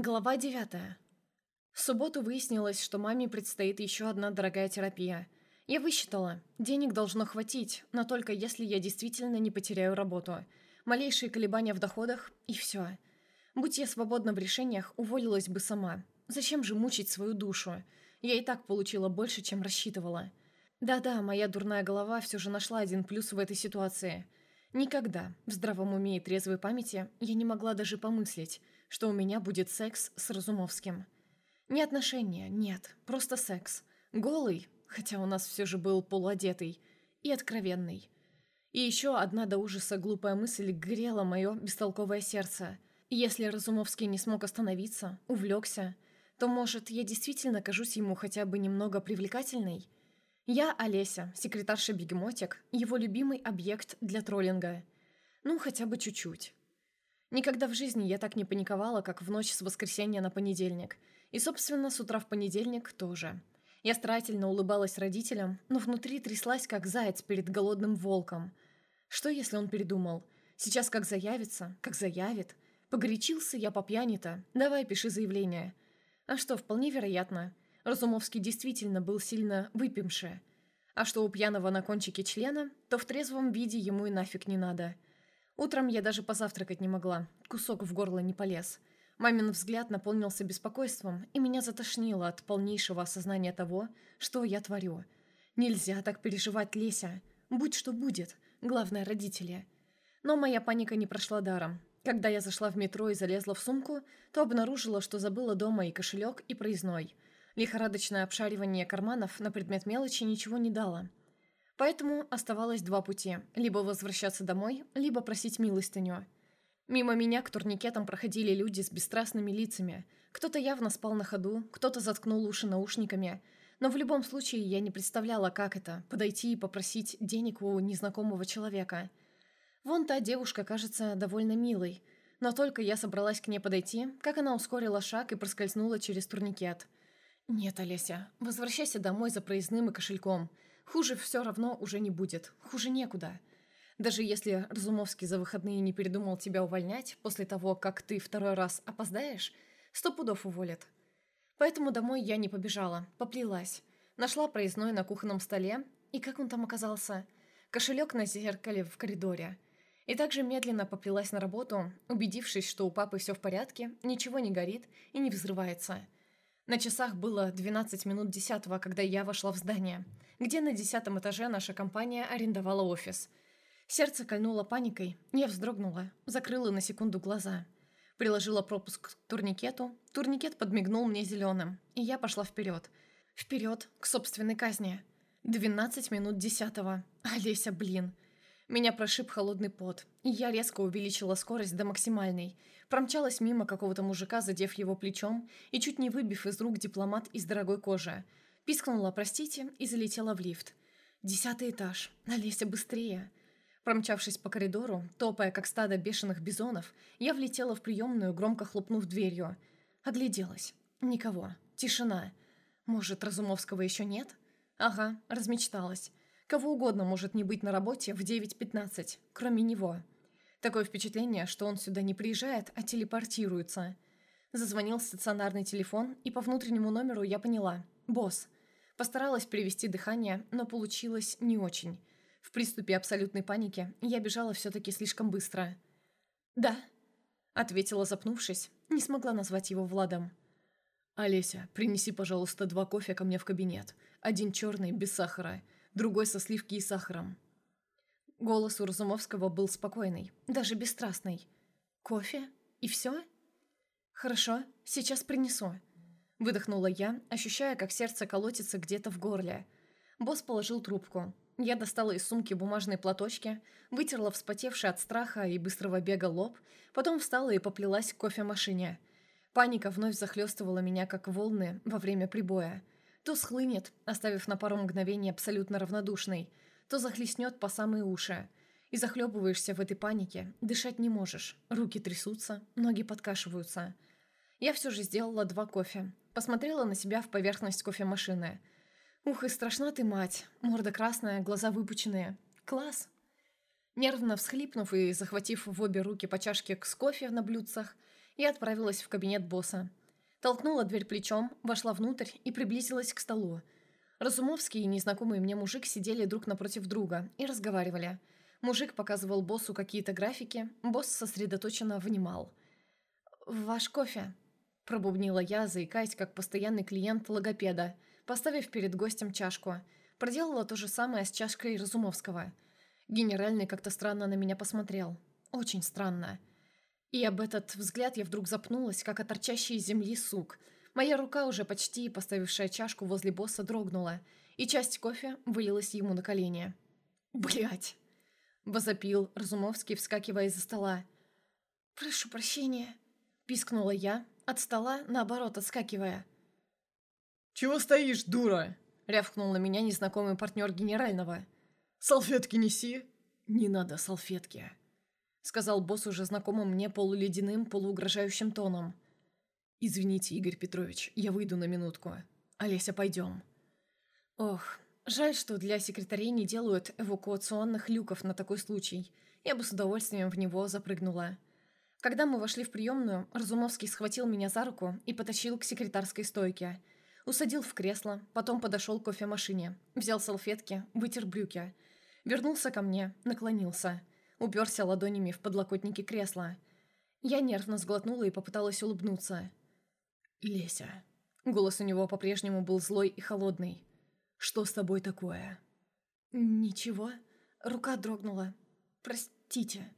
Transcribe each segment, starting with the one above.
Глава девятая. В субботу выяснилось, что маме предстоит еще одна дорогая терапия. Я высчитала, денег должно хватить, но только если я действительно не потеряю работу. Малейшие колебания в доходах – и все. Будь я свободна в решениях, уволилась бы сама. Зачем же мучить свою душу? Я и так получила больше, чем рассчитывала. Да-да, моя дурная голова все же нашла один плюс в этой ситуации. Никогда, в здравом уме и трезвой памяти, я не могла даже помыслить – что у меня будет секс с Разумовским. Не отношения, нет, просто секс. Голый, хотя у нас все же был полуодетый, и откровенный. И еще одна до ужаса глупая мысль грела мое бестолковое сердце. Если Разумовский не смог остановиться, увлекся, то, может, я действительно кажусь ему хотя бы немного привлекательной? Я Олеся, секретарша-бегемотик, его любимый объект для троллинга. Ну, хотя бы чуть-чуть. Никогда в жизни я так не паниковала, как в ночь с воскресенья на понедельник. И, собственно, с утра в понедельник тоже. Я старательно улыбалась родителям, но внутри тряслась, как заяц перед голодным волком. Что, если он передумал? Сейчас как заявится, как заявит. Погорячился я по пьяни-то. Давай, пиши заявление. А что, вполне вероятно. Разумовский действительно был сильно выпивший. А что у пьяного на кончике члена, то в трезвом виде ему и нафиг не надо. Утром я даже позавтракать не могла, кусок в горло не полез. Мамин взгляд наполнился беспокойством, и меня затошнило от полнейшего осознания того, что я творю. Нельзя так переживать, Леся. Будь что будет. Главное, родители. Но моя паника не прошла даром. Когда я зашла в метро и залезла в сумку, то обнаружила, что забыла дома и кошелек, и проездной. Лихорадочное обшаривание карманов на предмет мелочи ничего не дало. Поэтому оставалось два пути – либо возвращаться домой, либо просить милостыню. Мимо меня к турникетам проходили люди с бесстрастными лицами. Кто-то явно спал на ходу, кто-то заткнул уши наушниками. Но в любом случае я не представляла, как это – подойти и попросить денег у незнакомого человека. Вон та девушка кажется довольно милой. Но только я собралась к ней подойти, как она ускорила шаг и проскользнула через турникет. «Нет, Олеся, возвращайся домой за проездным и кошельком». Хуже все равно уже не будет. Хуже некуда. Даже если Разумовский за выходные не передумал тебя увольнять после того, как ты второй раз опоздаешь, сто пудов уволят. Поэтому домой я не побежала, поплелась. Нашла проездной на кухонном столе, и как он там оказался? Кошелек на зеркале в коридоре. И также медленно поплелась на работу, убедившись, что у папы все в порядке, ничего не горит и не взрывается. На часах было 12 минут десятого, когда я вошла в здание – где на десятом этаже наша компания арендовала офис. Сердце кольнуло паникой, я вздрогнула, закрыла на секунду глаза. Приложила пропуск к турникету, турникет подмигнул мне зеленым, и я пошла вперед. Вперед, к собственной казни. 12 минут десятого. Олеся, блин. Меня прошиб холодный пот, и я резко увеличила скорость до максимальной. Промчалась мимо какого-то мужика, задев его плечом, и чуть не выбив из рук дипломат из дорогой кожи – Пискнула «простите» и залетела в лифт. Десятый этаж. Налезьте быстрее. Промчавшись по коридору, топая как стадо бешеных бизонов, я влетела в приемную, громко хлопнув дверью. Огляделась. Никого. Тишина. Может, Разумовского еще нет? Ага, размечталась. Кого угодно может не быть на работе в 9.15, кроме него. Такое впечатление, что он сюда не приезжает, а телепортируется. Зазвонил стационарный телефон, и по внутреннему номеру я поняла. «Босс». Постаралась привести дыхание, но получилось не очень. В приступе абсолютной паники я бежала все-таки слишком быстро. «Да», — ответила, запнувшись, не смогла назвать его Владом. «Олеся, принеси, пожалуйста, два кофе ко мне в кабинет. Один черный, без сахара, другой со сливки и сахаром». Голос у Разумовского был спокойный, даже бесстрастный. «Кофе? И все?» «Хорошо, сейчас принесу», Выдохнула я, ощущая, как сердце колотится где-то в горле. Босс положил трубку. Я достала из сумки бумажные платочки, вытерла вспотевший от страха и быстрого бега лоб, потом встала и поплелась к кофемашине. Паника вновь захлестывала меня, как волны во время прибоя. То схлынет, оставив на пару мгновений абсолютно равнодушной, то захлестнет по самые уши. И захлебываешься в этой панике, дышать не можешь, руки трясутся, ноги подкашиваются. Я все же сделала два кофе, Посмотрела на себя в поверхность кофемашины. Ух, и страшна ты, мать. Морда красная, глаза выпученные. Класс. Нервно всхлипнув и захватив в обе руки по чашке с кофе на блюдцах, Я отправилась в кабинет босса. Толкнула дверь плечом, вошла внутрь и приблизилась к столу. Разумовский и незнакомый мне мужик сидели друг напротив друга и разговаривали. Мужик показывал боссу какие-то графики, босс сосредоточенно внимал. «Ваш кофе», – пробубнила я, заикаясь, как постоянный клиент логопеда, поставив перед гостем чашку. Проделала то же самое с чашкой Разумовского. Генеральный как-то странно на меня посмотрел. Очень странно. И об этот взгляд я вдруг запнулась, как от торчащей из земли сук. Моя рука, уже почти поставившая чашку возле босса, дрогнула, и часть кофе вылилась ему на колени. Блять! возопил Разумовский, вскакивая из-за стола. «Прошу прощения», — пискнула я, от стола, наоборот, отскакивая. «Чего стоишь, дура?» — рявкнул на меня незнакомый партнер генерального. «Салфетки неси!» «Не надо салфетки», сказал босс уже знакомым мне полуледяным, полуугрожающим тоном. «Извините, Игорь Петрович, я выйду на минутку. Олеся, пойдем». Ох, жаль, что для секретарей не делают эвакуационных люков на такой случай. Я бы с удовольствием в него запрыгнула. Когда мы вошли в приемную, Разумовский схватил меня за руку и потащил к секретарской стойке. Усадил в кресло, потом подошел к кофемашине, взял салфетки, вытер брюки. Вернулся ко мне, наклонился – уперся ладонями в подлокотники кресла. Я нервно сглотнула и попыталась улыбнуться. «Леся». Голос у него по-прежнему был злой и холодный. «Что с тобой такое?» «Ничего. Рука дрогнула. Простите».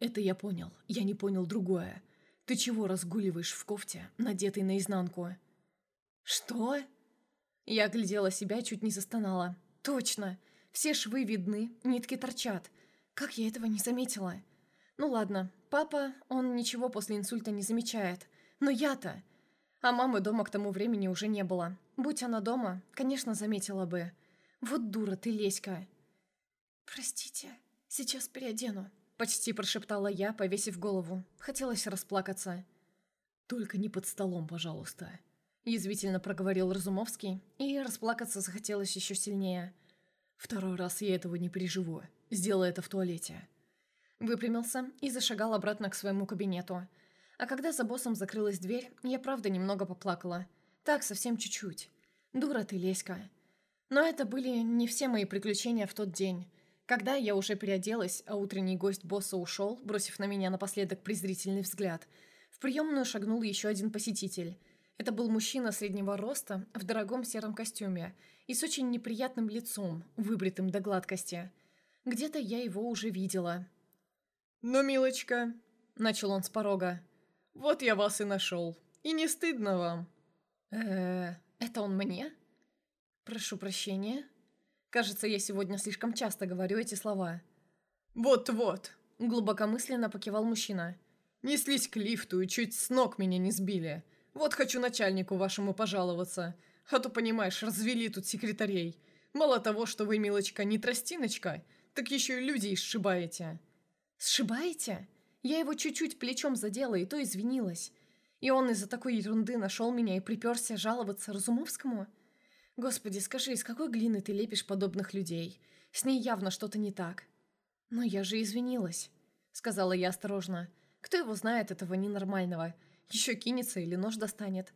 «Это я понял. Я не понял другое. Ты чего разгуливаешь в кофте, надетой наизнанку?» «Что?» Я оглядела себя, чуть не застонала. «Точно! Все швы видны, нитки торчат. Как я этого не заметила? Ну ладно, папа, он ничего после инсульта не замечает. Но я-то... А мамы дома к тому времени уже не было. Будь она дома, конечно, заметила бы. Вот дура ты, Леська. «Простите, сейчас переодену», — почти прошептала я, повесив голову. Хотелось расплакаться. «Только не под столом, пожалуйста», — язвительно проговорил Разумовский, и расплакаться захотелось еще сильнее. «Второй раз я этого не переживу. Сделай это в туалете». Выпрямился и зашагал обратно к своему кабинету. А когда за боссом закрылась дверь, я правда немного поплакала. Так, совсем чуть-чуть. Дура ты, Леська. Но это были не все мои приключения в тот день. Когда я уже переоделась, а утренний гость босса ушел, бросив на меня напоследок презрительный взгляд, в приемную шагнул еще один посетитель. Это был мужчина среднего роста, в дорогом сером костюме и с очень неприятным лицом, выбритым до гладкости – где-то я его уже видела. «Ну, милочка», — начал он с порога, — «вот я вас и нашел. И не стыдно вам?» э это он мне?» «Прошу прощения. Кажется, я сегодня слишком часто говорю эти слова». «Вот-вот», — глубокомысленно покивал мужчина. «Неслись к лифту и чуть с ног меня не сбили. Вот хочу начальнику вашему пожаловаться. А то, понимаешь, развели тут секретарей. Мало того, что вы, милочка, не тростиночка, так еще и людей сшибаете». «Сшибаете? Я его чуть-чуть плечом задела, и то извинилась. И он из-за такой ерунды нашел меня и приперся жаловаться Разумовскому? Господи, скажи, из какой глины ты лепишь подобных людей? С ней явно что-то не так». «Но я же извинилась», — сказала я осторожно. «Кто его знает, этого ненормального? Еще кинется или нож достанет?»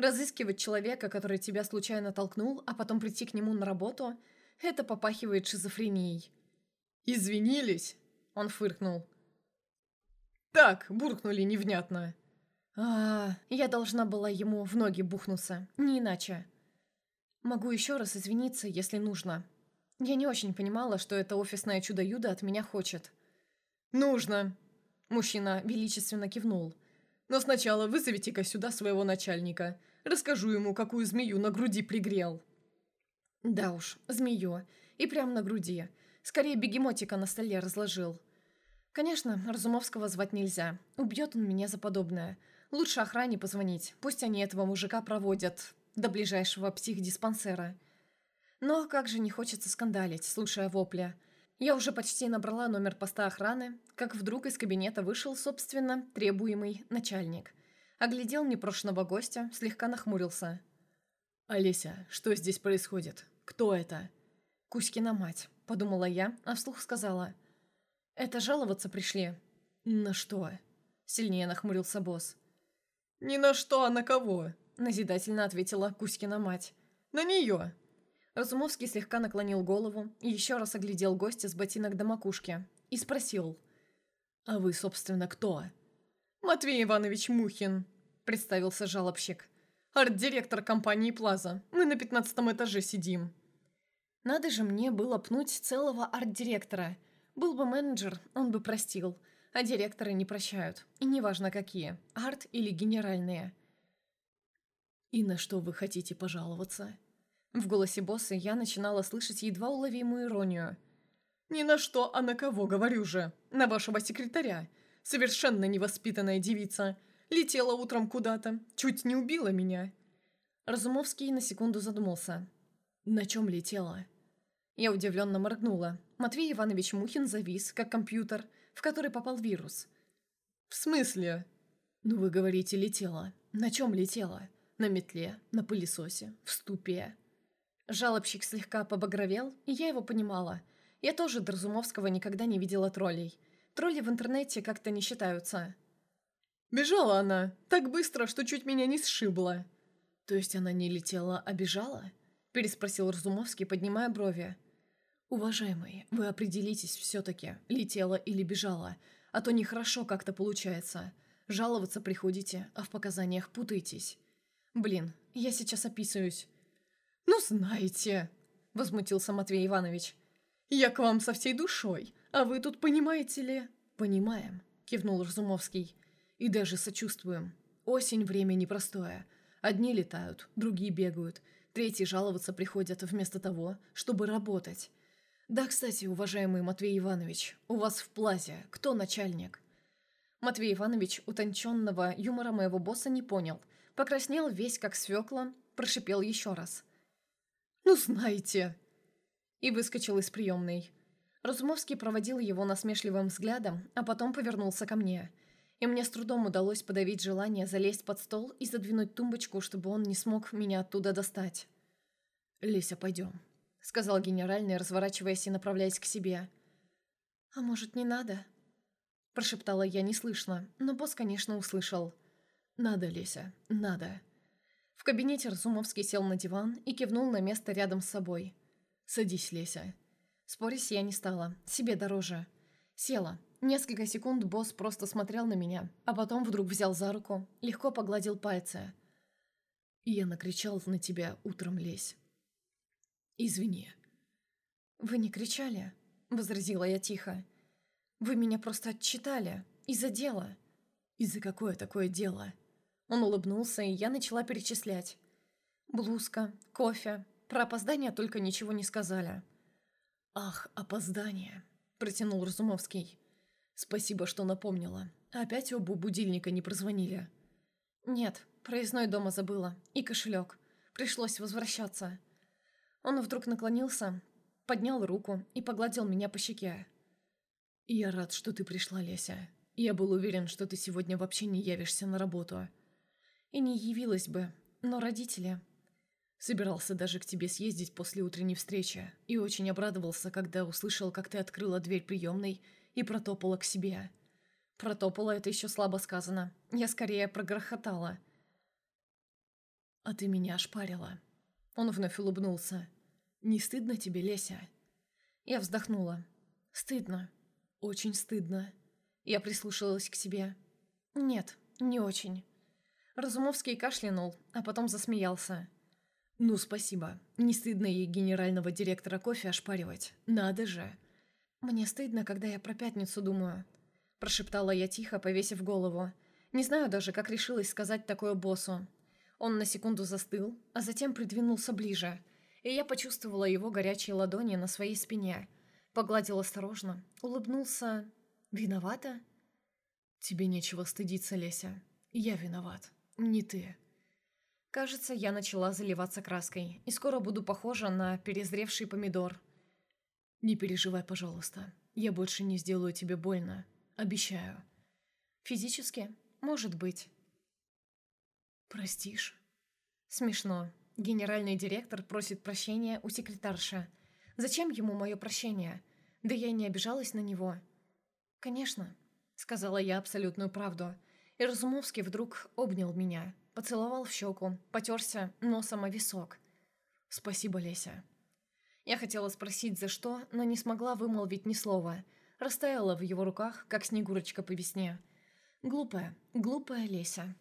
Разыскивать человека, который тебя случайно толкнул, а потом прийти к нему на работу, это попахивает шизофренией. «Извинились?» – он фыркнул. «Так, буркнули невнятно». А, я должна была ему в ноги бухнуться, не иначе. Могу еще раз извиниться, если нужно. Я не очень понимала, что это офисное чудо-юдо от меня хочет. «Нужно!» Мужчина величественно кивнул. «Но сначала вызовите-ка сюда своего начальника. Расскажу ему, какую змею на груди пригрел». «Да уж, змею. И прямо на груди. Скорее бегемотика на столе разложил. Конечно, Разумовского звать нельзя. Убьет он меня за подобное. Лучше охране позвонить. Пусть они этого мужика проводят до ближайшего психдиспансера. Но как же не хочется скандалить, слушая вопля. Я уже почти набрала номер поста охраны, как вдруг из кабинета вышел, собственно, требуемый начальник. Оглядел непрошенного гостя, слегка нахмурился. «Олеся, что здесь происходит? Кто это?» «Кузькина мать подумала я, а вслух сказала. «Это жаловаться пришли». «На что?» Сильнее нахмурился босс. «Ни на что, а на кого?» – назидательно ответила Кузькина мать. «На нее!» Разумовский слегка наклонил голову и еще раз оглядел гостя с ботинок до макушки и спросил. «А вы, собственно, кто?» «Матвей Иванович Мухин», – представился жалобщик. «Арт-директор компании «Плаза». Мы на пятнадцатом этаже сидим». Надо же мне было пнуть целого арт-директора. Был бы менеджер, он бы простил. А директоры не прощают. И неважно какие. Арт или генеральные. «И на что вы хотите пожаловаться?» В голосе босса я начинала слышать едва уловимую иронию. «Ни на что, а на кого, говорю же. На вашего секретаря. Совершенно невоспитанная девица. Летела утром куда-то. Чуть не убила меня». Разумовский на секунду задумался. «На чем летела?» Я удивленно моргнула. Матвей Иванович Мухин завис, как компьютер, в который попал вирус. «В смысле?» «Ну, вы говорите, летела. На чем летела? На метле, на пылесосе, в ступе». Жалобщик слегка побагровел, и я его понимала. Я тоже до Разумовского никогда не видела троллей. Тролли в интернете как-то не считаются. «Бежала она, так быстро, что чуть меня не сшибла». «То есть она не летела, а бежала?» Переспросил Разумовский, поднимая брови. «Уважаемый, вы определитесь все-таки, летела или бежала, а то нехорошо как-то получается. Жаловаться приходите, а в показаниях путаетесь. Блин, я сейчас описываюсь». «Ну, знаете», — возмутился Матвей Иванович, «я к вам со всей душой, а вы тут понимаете ли?» «Понимаем», — кивнул Разумовский. «И даже сочувствуем. Осень — время непростое. Одни летают, другие бегают, третьи жаловаться приходят вместо того, чтобы работать. Да, кстати, уважаемый Матвей Иванович, у вас в плазе кто начальник?» Матвей Иванович утонченного юмора моего босса не понял, покраснел весь как свекла, прошипел еще раз. «Ну, знаете!» И выскочил из приемной. Разумовский проводил его насмешливым взглядом, а потом повернулся ко мне. И мне с трудом удалось подавить желание залезть под стол и задвинуть тумбочку, чтобы он не смог меня оттуда достать. «Леся, пойдем», — сказал генеральный, разворачиваясь и направляясь к себе. «А может, не надо?» Прошептала я неслышно, но босс, конечно, услышал. «Надо, Леся, надо». В кабинете Разумовский сел на диван и кивнул на место рядом с собой. «Садись, Леся». Спорить я не стала, себе дороже. Села. Несколько секунд босс просто смотрел на меня, а потом вдруг взял за руку, легко погладил пальцы. «Я накричал на тебя утром, Лесь. Извини». «Вы не кричали?» — возразила я тихо. «Вы меня просто отчитали. Из-за дела». «Из-за какое такое дело?» Он улыбнулся, и я начала перечислять. Блузка, кофе. Про опоздание только ничего не сказали. «Ах, опоздание!» – протянул Разумовский. «Спасибо, что напомнила. Опять оба будильника не прозвонили?» «Нет, проездной дома забыла. И кошелек. Пришлось возвращаться». Он вдруг наклонился, поднял руку и погладил меня по щеке. «Я рад, что ты пришла, Леся. Я был уверен, что ты сегодня вообще не явишься на работу». «И не явилась бы, но родители...» Собирался даже к тебе съездить после утренней встречи и очень обрадовался, когда услышал, как ты открыла дверь приемной и протопала к себе. Протопала это еще слабо сказано. Я скорее прогрохотала. А ты меня ошпарила. Он вновь улыбнулся. Не стыдно тебе, Леся? Я вздохнула. Стыдно. Очень стыдно. Я прислушалась к себе. Нет, не очень. Разумовский кашлянул, а потом засмеялся. «Ну, спасибо. Не стыдно ей генерального директора кофе ошпаривать. Надо же!» «Мне стыдно, когда я про пятницу думаю», – прошептала я тихо, повесив голову. Не знаю даже, как решилась сказать такое боссу. Он на секунду застыл, а затем придвинулся ближе, и я почувствовала его горячие ладони на своей спине. Погладил осторожно, улыбнулся. «Виновата?» «Тебе нечего стыдиться, Леся. Я виноват. Не ты». Кажется, я начала заливаться краской, и скоро буду похожа на перезревший помидор. «Не переживай, пожалуйста. Я больше не сделаю тебе больно. Обещаю». «Физически? Может быть». «Простишь?» Смешно. Генеральный директор просит прощения у секретарши. Зачем ему мое прощение? Да я не обижалась на него. «Конечно», — сказала я абсолютную правду. И Разумовский вдруг обнял меня, поцеловал в щеку, потерся носом о висок. «Спасибо, Леся». Я хотела спросить, за что, но не смогла вымолвить ни слова. Растаяла в его руках, как снегурочка по весне. Глупая, глупая Леся.